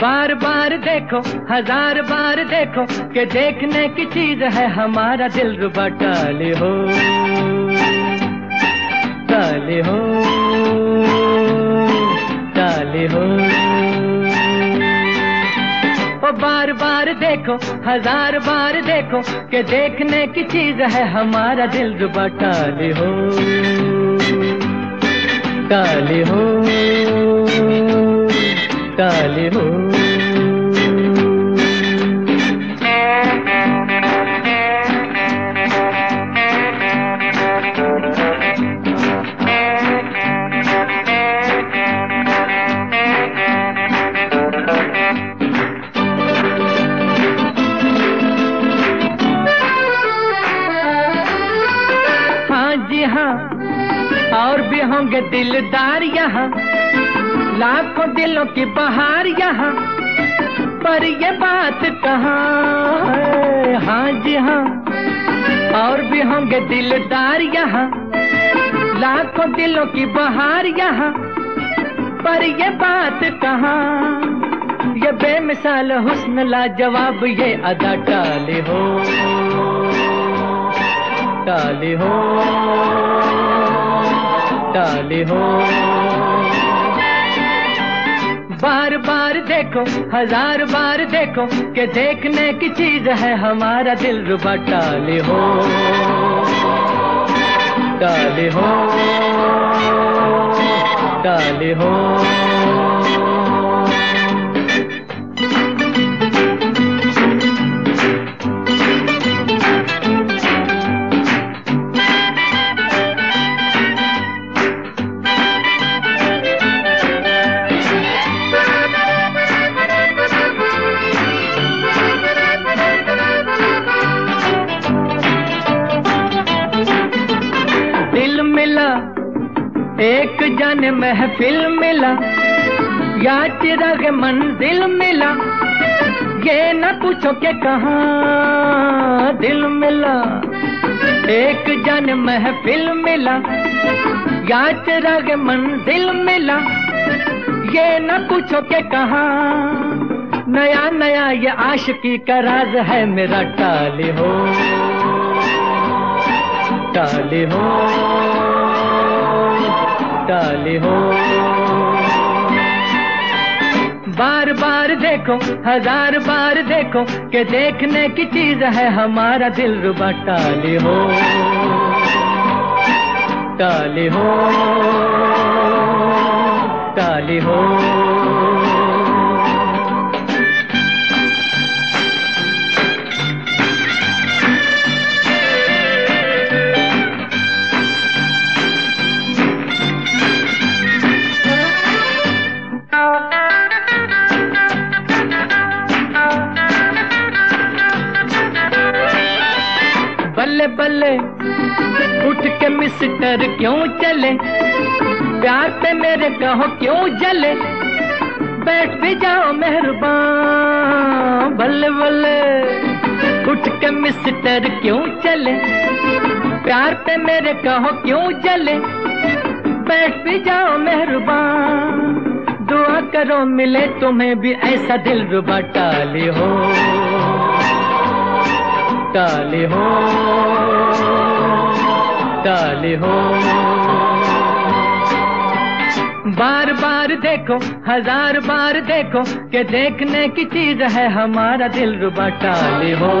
बार बार देखो, हज़ार बार देखो के देखने की चीज़ है हमारा दिल रुबा टाले हो। टाले हो। टाले हो। ओ बार बार देखो, हज़ार बार देखो के देखने की चीज़ है हमारा दिल रुबा टाले हो। टाले हो। टाले हो। जी हाँ और भी होंगे दिलदार यहाँ। लाखों दिलों की बहार यहाँ। पर ये बात कहाँ हाँ? जी हाँ और भी होंगे दिलदार यहाँ। लाखों दिलों की बहार यहाँ। पर ये बात कहाँ? ये बेमिसाल हुस्न लाजवाब ये अदा टाले हो। टाले हो टाले हो। बार बार देखो हज़ार बार देखो के देखने की चीज़ है हमारा दिल रुबा। टाले हो टाले हो टाले हो। एक जन महफिल मिला या चिराग मंजिल मिला। ये न पूछो के कहा दिल मिला। एक जन महफिल मिला या चिराग मंजिल मिला। ये न पूछो के कहा, नया नया ये आशिकी का राज है मेरा टाले हो टाले हो। टाले हो। बार बार देखो, हज़ार बार देखो के देखने की चीज़ है हमारा दिल रुबा टाले हो। टाले हो टाले हो। बल्ले बल्ले उठ के मिस्टर क्यों चले? प्यार पे मेरे कहो क्यों जले? बैठ भी जाओ मेहरबान बल्ले बल्ले उठ के मिस्टर क्यों चले? प्यार पे मेरे कहो क्यों जले? बैठ भी जाओ मेहरबान। दुआ करो मिले तुम्हें भी ऐसा दिल रुबा टाले हो। टाले हो काले हो। बार बार देखो, हज़ार बार देखो के देखने की चीज़ है हमारा दिल रुबा टाले हो।